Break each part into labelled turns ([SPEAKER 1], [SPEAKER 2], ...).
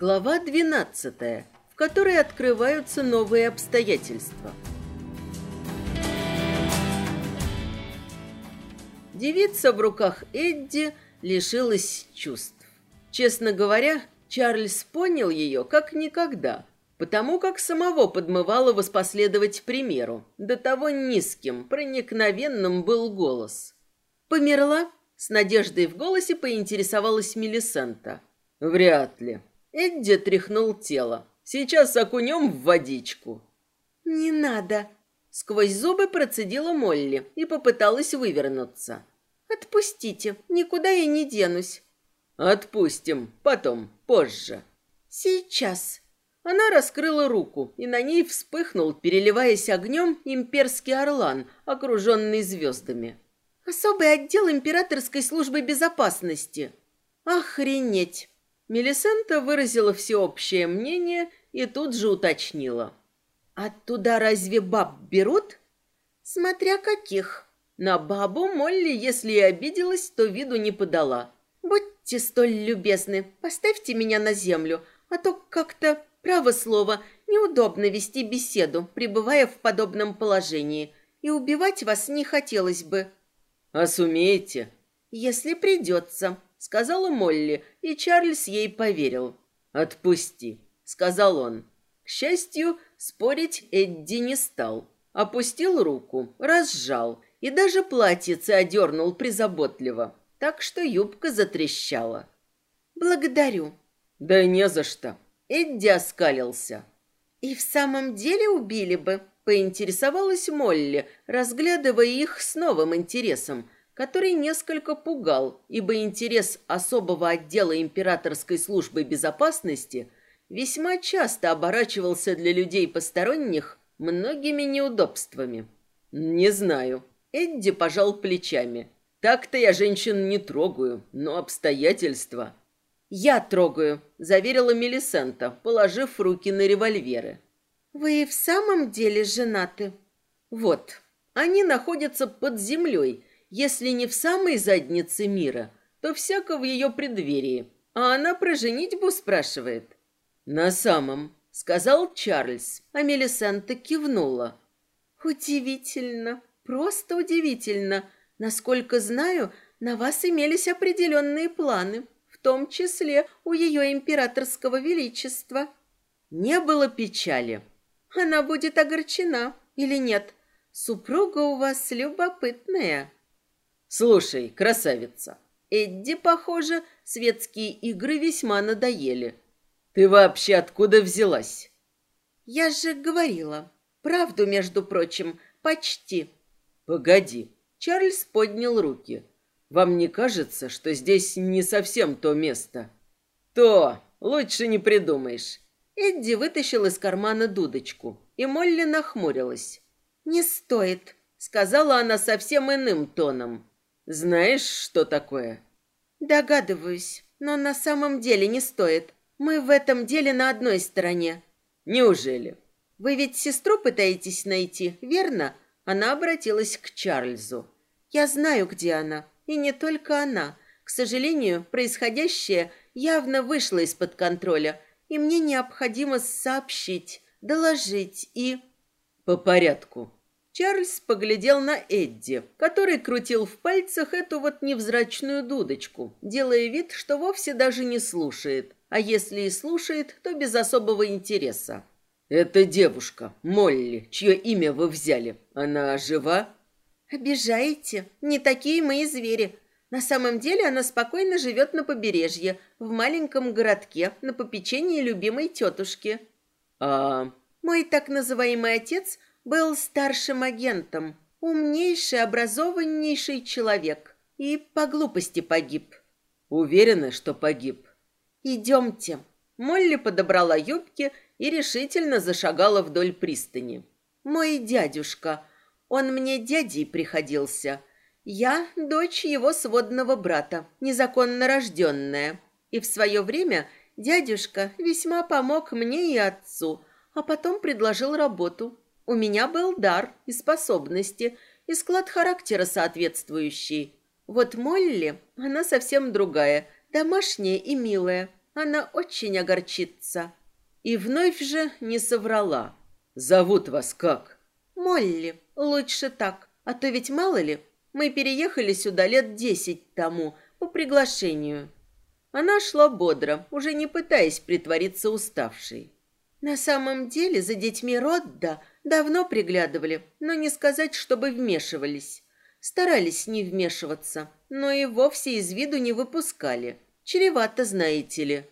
[SPEAKER 1] Глава 12, в которой открываются новые обстоятельства. Девица в руках Эдди лишилась чувств. Честно говоря, Чарльз понял ее как никогда, потому как самого подмывало воспоследовать примеру. До того низким, проникновенным был голос. «Померла?» — с надеждой в голосе поинтересовалась Мелисента. «Вряд ли». Эдди тряхнул тело. «Сейчас окунем в водичку».
[SPEAKER 2] «Не надо»,
[SPEAKER 1] Сквозь зубы процедила Молли и попыталась вывернуться.
[SPEAKER 2] «Отпустите, никуда я не денусь».
[SPEAKER 1] «Отпустим, потом, позже».
[SPEAKER 2] «Сейчас».
[SPEAKER 1] Она раскрыла руку, и на ней вспыхнул, переливаясь огнем, имперский орлан, окруженный звездами.
[SPEAKER 2] «Особый отдел императорской службы безопасности».
[SPEAKER 1] «Охренеть!» Мелисента выразила всеобщее мнение и тут же уточнила.
[SPEAKER 2] Оттуда разве баб берут?
[SPEAKER 1] Смотря каких. На бабу Молли, если и обиделась, то виду не подала.
[SPEAKER 2] Будьте столь любезны, поставьте меня на землю, а то как-то, право слово, неудобно вести беседу, пребывая в подобном положении, и убивать вас не хотелось бы.
[SPEAKER 1] А сумеете?
[SPEAKER 2] Если придется,
[SPEAKER 1] сказала Молли, и Чарльз ей поверил. Отпусти, сказал он. К счастью, Спорить Эдди не стал. Опустил руку, разжал и даже платьице одернул призаботливо, так что юбка затрещала.
[SPEAKER 2] «Благодарю».
[SPEAKER 1] «Да не за что». Эдди оскалился.
[SPEAKER 2] «И в самом деле убили бы?»
[SPEAKER 1] Поинтересовалась Молли, разглядывая их с новым интересом, который несколько пугал, ибо интерес особого отдела императорской службы безопасности – весьма часто оборачивался для людей посторонних многими неудобствами. Не знаю. Эдди пожал плечами. Так-то я женщин не трогаю, но обстоятельства... «Я трогаю», — заверила Мелисента, положив руки на револьверы.
[SPEAKER 2] «Вы в самом деле женаты?»
[SPEAKER 1] «Вот, они находятся под землей, если не в самой заднице мира, то всяко в ее преддверии, а она про женитьбу спрашивает. «На самом», — сказал Чарльз, а Мелисента кивнула.
[SPEAKER 2] «Удивительно, просто удивительно. Насколько знаю, на вас имелись определенные планы, в том числе у ее императорского величества».
[SPEAKER 1] Не было печали.
[SPEAKER 2] Она будет огорчена или нет? Супруга у вас любопытная.
[SPEAKER 1] Слушай, красавица, Эдди, похоже, светские игры весьма надоели. Ты вообще откуда взялась?
[SPEAKER 2] Я же говорила. Правду, между прочим, почти.
[SPEAKER 1] Погоди. Чарльз поднял руки. Вам не кажется, что здесь не совсем то место? То, лучше не придумаешь. Эдди вытащил из кармана дудочку, и Молли нахмурилась.
[SPEAKER 2] «Не стоит», —
[SPEAKER 1] сказала она совсем иным тоном. «Знаешь, что такое?»
[SPEAKER 2] «Догадываюсь, но на самом деле не стоит. Мы в этом деле на одной стороне.
[SPEAKER 1] Неужели?
[SPEAKER 2] Вы ведь сестру пытаетесь найти, верно? Она обратилась к Чарльзу. Я знаю, где она, и не только она. К сожалению, происходящее явно вышло из-под контроля, и мне необходимо сообщить, доложить и...
[SPEAKER 1] По порядку. Чарльз поглядел на Эдди, который крутил в пальцах эту вот невзрачную дудочку, делая вид, что вовсе даже не слушает, а если и слушает, то без особого интереса. «Это девушка, Молли, чье имя вы взяли. Она жива?»
[SPEAKER 2] «Обижаете? Не такие мы и звери. На самом деле она спокойно живет на побережье, в маленьком городке, на попечении любимой тетушки».
[SPEAKER 1] «А...»
[SPEAKER 2] «Мой так называемый отец был старшим агентом, умнейший, образованнейший человек, и по глупости погиб».
[SPEAKER 1] «Уверена, что погиб?»
[SPEAKER 2] «Идемте».
[SPEAKER 1] Молли подобрала юбки и решительно зашагала вдоль пристани.
[SPEAKER 2] «Мой дядюшка, он мне дядей приходился. Я дочь его сводного брата, незаконно рожденная. И в свое время дядюшка весьма помог мне и отцу, а потом предложил работу. У меня был дар и способности, и склад характера соответствующий. Вот Молли, она совсем другая – домашняя и милая. она очень огорчится. И вновь же не соврала.
[SPEAKER 1] «Зовут вас как?»
[SPEAKER 2] «Молли. Лучше так. А то ведь мало ли, мы переехали сюда лет десять тому по приглашению».
[SPEAKER 1] Она шла бодро, уже не пытаясь притвориться уставшей.
[SPEAKER 2] На самом деле за детьми Родда давно приглядывали, но не сказать, чтобы вмешивались. Старались не вмешиваться, но и вовсе из виду не выпускали. Чревато, знаете ли.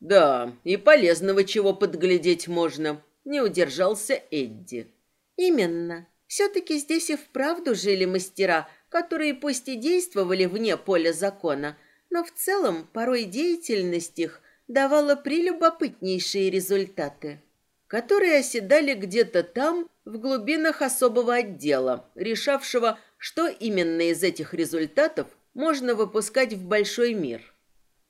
[SPEAKER 1] Да, и полезного чего подглядеть можно. Не удержался Эдди.
[SPEAKER 2] Именно. Все-таки здесь и вправду жили мастера, которые пусть и действовали вне поля закона, но в целом порой деятельность их давала прелюбопытнейшие результаты, которые оседали где-то там, в глубинах особого отдела, решавшего, что именно из этих результатов можно выпускать в большой мир.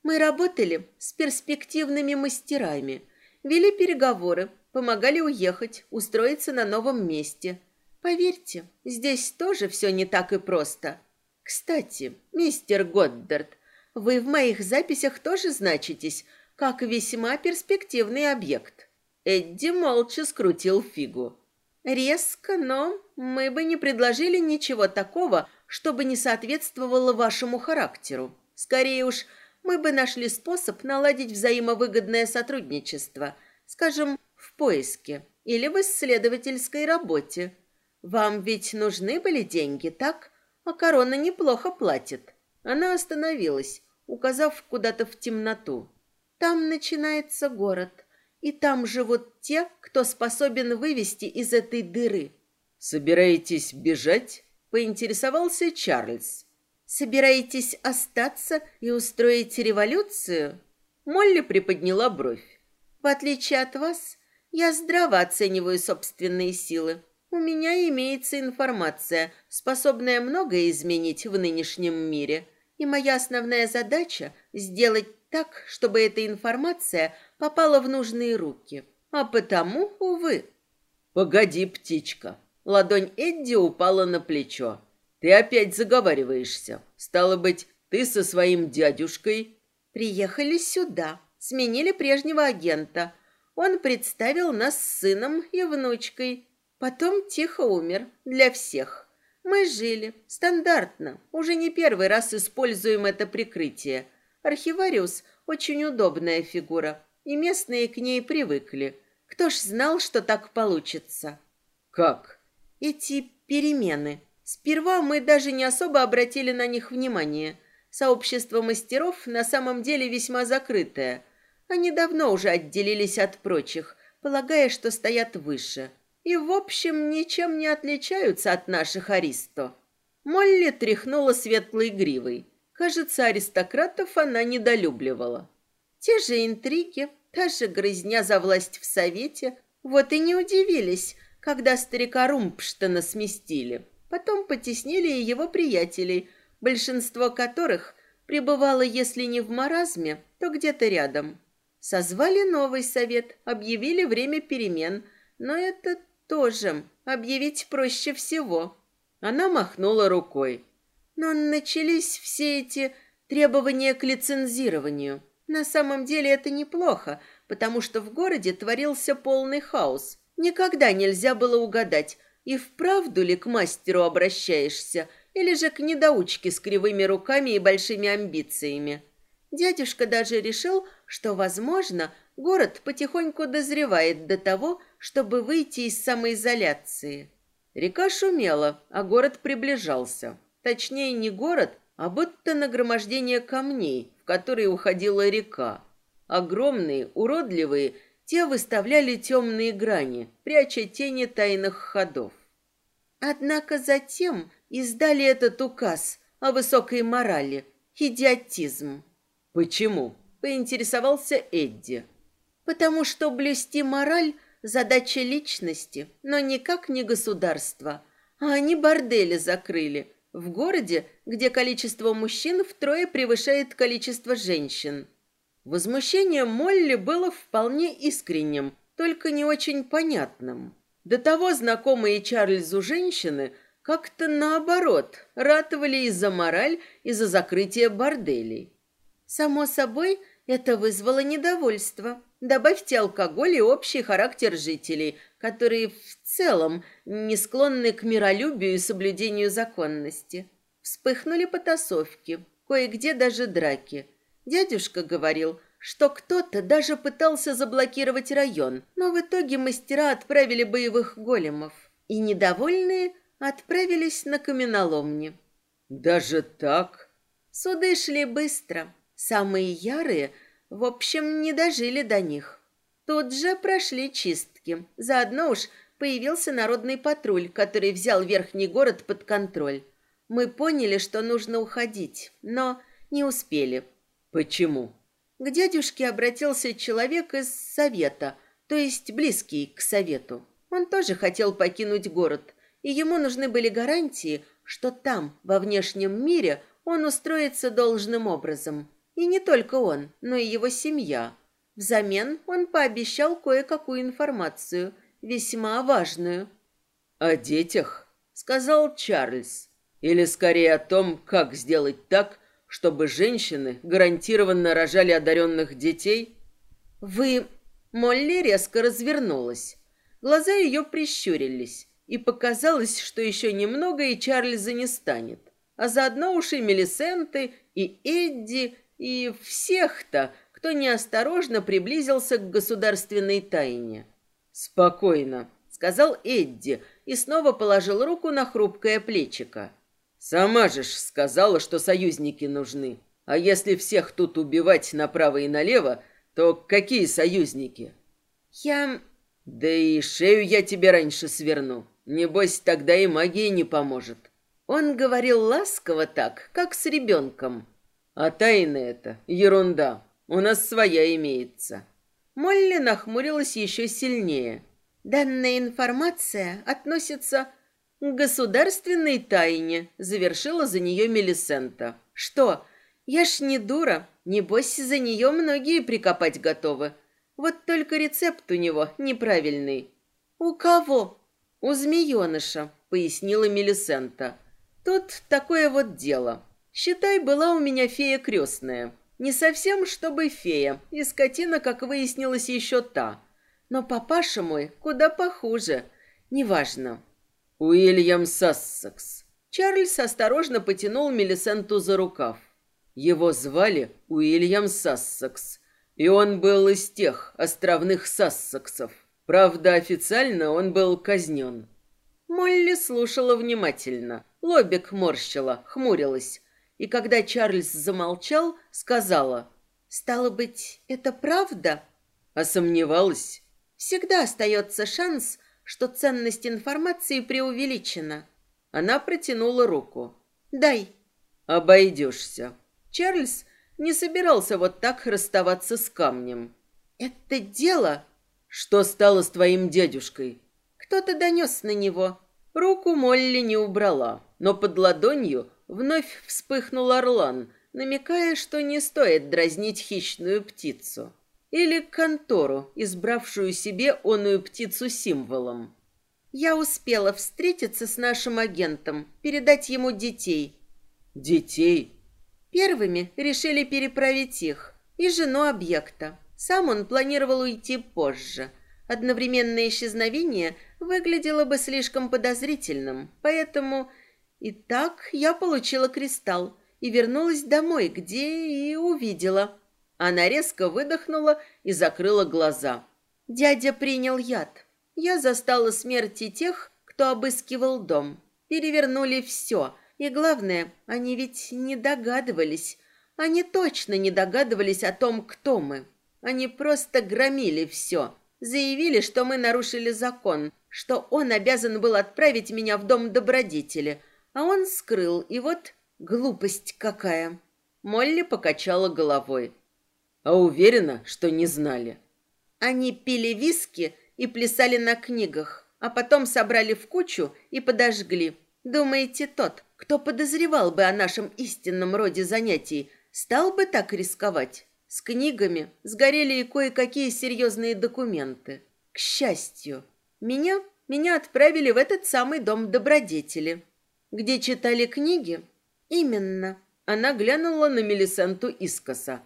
[SPEAKER 2] Мы работали с перспективными мастерами, вели переговоры, помогали уехать, устроиться на новом месте. Поверьте, здесь тоже все не так и просто. Кстати, мистер Годдард, вы в моих записях тоже значитесь, как весьма перспективный объект. Эдди молча скрутил фигу. Резко, но мы бы не предложили ничего такого, чтобы не соответствовало вашему характеру. Скорее уж, мы бы нашли способ наладить взаимовыгодное сотрудничество, скажем, в поиске или в исследовательской работе. Вам ведь нужны были деньги, так? А корона неплохо платит. Она остановилась, указав куда-то в темноту. Там начинается город, и там живут те, кто способен вывести из этой дыры.
[SPEAKER 1] Собираетесь бежать? поинтересовался Чарльз.
[SPEAKER 2] Собираетесь остаться и устроить революцию? Молли приподняла бровь. В отличие от вас, я здраво оцениваю собственные силы. У меня имеется информация, способная многое изменить в нынешнем мире. И моя основная задача – сделать так, чтобы эта информация попала в нужные руки. А потому, увы.
[SPEAKER 1] «Погоди, птичка!» Ладонь Эдди упала на плечо. Ты опять заговариваешься. Стало быть, ты со своим дядюшкой
[SPEAKER 2] приехали сюда, сменили прежнего агента. Он представил нас с сыном и внучкой. Потом тихо умер для всех. Мы жили стандартно. Уже не первый раз используем это прикрытие. Архивариус очень удобная фигура, и местные к ней привыкли. Кто ж знал, что так получится?
[SPEAKER 1] Как?
[SPEAKER 2] Эти перемены. Сперва мы даже не особо обратили на них внимание. Сообщество мастеров на самом деле весьма закрытое. Они давно уже отделились от прочих, полагая, что стоят выше. И, в общем, ничем не отличаются от наших аристо. Молли тряхнула светлой гривой. Кажется, аристократов она недолюбливала. Те же интриги, та же грызня за власть в совете. Вот и не удивились, когда старика Румпштена сместили. Потом потеснили и его приятелей, большинство которых пребывало, если не в маразме, то где-то рядом. Созвали новый совет, объявили время перемен, но это тоже объявить проще всего. Она махнула рукой. Но начались все эти требования к лицензированию. На самом деле это неплохо, потому что в городе творился полный хаос. Никогда нельзя было угадать, и вправду ли к мастеру обращаешься, или же к недоучке с кривыми руками и большими амбициями? Дядюшка даже решил, что, возможно, город потихоньку дозревает до того, чтобы выйти из самоизоляции. Река шумела, а город приближался. Точнее, не город, а будто нагромождение камней, в которые уходила река. Огромные, уродливые те выставляли темные грани, пряча тени тайных ходов. Однако затем издали этот указ о высокой морали, идиотизм.
[SPEAKER 1] Почему? поинтересовался Эдди.
[SPEAKER 2] Потому что блюсти мораль задача личности, но никак не государства. А они бордели закрыли в городе, где количество мужчин втрое превышает количество женщин. Возмущение Молли было вполне искренним, только не очень понятным. До того знакомые Чарльзу женщины как-то наоборот ратовали и за мораль, и за закрытие борделей. Само собой, Это вызвало недовольство. Добавьте алкоголь и общий характер жителей, которые в целом не склонны к миролюбию и соблюдению законности. Вспыхнули потасовки, кое-где даже драки. Дядюшка говорил, что кто-то даже пытался заблокировать район, но в итоге мастера отправили боевых големов. И недовольные отправились на каменоломни.
[SPEAKER 1] «Даже так?»
[SPEAKER 2] Суды шли быстро. Самые ярые, в общем, не дожили до них. Тут же прошли чистки. Заодно уж появился народный патруль, который взял верхний город под контроль. Мы поняли, что нужно уходить, но не успели.
[SPEAKER 1] Почему?
[SPEAKER 2] К дядюшке обратился человек из совета, то есть близкий к совету. Он тоже хотел покинуть город, и ему нужны были гарантии, что там, во внешнем мире, он устроится должным образом. И не только он, но и его семья. Взамен он пообещал кое-какую информацию, весьма важную.
[SPEAKER 1] «О детях?» — сказал Чарльз. «Или скорее о том, как сделать так, чтобы женщины гарантированно рожали одаренных детей?»
[SPEAKER 2] «Вы...» Молли резко развернулась. Глаза ее прищурились, и показалось, что еще немного и Чарльза не станет. А заодно уж и Мелисенты, и Эдди, и всех-то, кто неосторожно приблизился к государственной тайне.
[SPEAKER 1] «Спокойно», — сказал Эдди и снова положил руку на хрупкое плечико. «Сама же ж сказала, что союзники нужны. А если всех тут убивать направо и налево, то какие союзники?»
[SPEAKER 2] «Я...»
[SPEAKER 1] «Да и шею я тебе раньше сверну. Небось, тогда и магия не поможет».
[SPEAKER 2] Он говорил ласково так, как с ребенком.
[SPEAKER 1] А тайна это ерунда. У нас своя имеется.
[SPEAKER 2] Молли нахмурилась еще сильнее. Данная информация относится к государственной тайне, завершила за нее Мелисента. Что? Я ж не дура. Небось, за нее многие прикопать готовы. Вот только рецепт у него неправильный. У кого? У змееныша, пояснила Мелисента. Тут такое вот дело. Считай, была у меня фея крестная. Не совсем, чтобы фея, и скотина, как выяснилось, еще та. Но папаша мой куда похуже. Неважно.
[SPEAKER 1] Уильям Сассекс.
[SPEAKER 2] Чарльз осторожно потянул Мелисенту за рукав.
[SPEAKER 1] Его звали Уильям Сассекс, и он был из тех островных Сассексов. Правда, официально он был казнен.
[SPEAKER 2] Молли слушала внимательно. Лобик морщила, хмурилась и когда Чарльз замолчал, сказала, «Стало быть, это правда?»
[SPEAKER 1] А сомневалась?
[SPEAKER 2] «Всегда остается шанс, что ценность информации преувеличена».
[SPEAKER 1] Она протянула руку.
[SPEAKER 2] «Дай».
[SPEAKER 1] «Обойдешься».
[SPEAKER 2] Чарльз не собирался вот так расставаться с камнем. «Это дело...»
[SPEAKER 1] «Что стало с твоим дядюшкой?»
[SPEAKER 2] «Кто-то донес на него».
[SPEAKER 1] Руку Молли не убрала, но под ладонью Вновь вспыхнул орлан, намекая, что не стоит дразнить хищную птицу. Или контору, избравшую себе оную птицу символом.
[SPEAKER 2] Я успела встретиться с нашим агентом, передать ему детей.
[SPEAKER 1] Детей?
[SPEAKER 2] Первыми решили переправить их и жену объекта. Сам он планировал уйти позже. Одновременное исчезновение выглядело бы слишком подозрительным, поэтому и так я получила кристалл и вернулась домой, где и увидела. Она резко выдохнула и закрыла глаза. Дядя принял яд. Я застала смерти тех, кто обыскивал дом. Перевернули все. И главное, они ведь не догадывались. Они точно не догадывались о том, кто мы. Они просто громили все. Заявили, что мы нарушили закон, что он обязан был отправить меня в дом добродетели – а он скрыл, и вот глупость какая. Молли покачала головой.
[SPEAKER 1] А уверена, что не знали.
[SPEAKER 2] Они пили виски и плясали на книгах, а потом собрали в кучу и подожгли. Думаете, тот, кто подозревал бы о нашем истинном роде занятий, стал бы так рисковать? С книгами сгорели и кое-какие серьезные документы. К счастью, меня, меня отправили в этот самый дом добродетели. Где читали книги? Именно. Она глянула на Мелисенту искоса.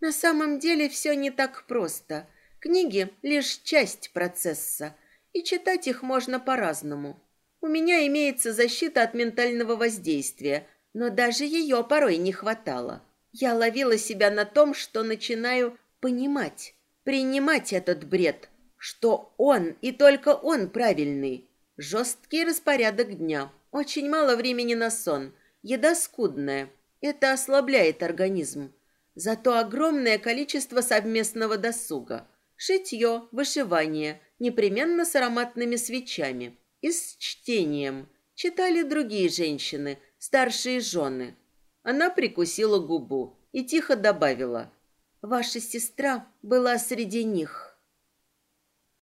[SPEAKER 2] На самом деле все не так просто. Книги – лишь часть процесса, и читать их можно по-разному. У меня имеется защита от ментального воздействия, но даже ее порой не хватало. Я ловила себя на том, что начинаю понимать, принимать этот бред, что он и только он правильный. Жесткий распорядок дня, очень мало времени на сон, еда скудная. Это ослабляет организм. Зато огромное количество совместного досуга. Шитье, вышивание, непременно с ароматными свечами. И с чтением. Читали другие женщины, старшие жены. Она прикусила губу и тихо добавила. «Ваша сестра была среди них».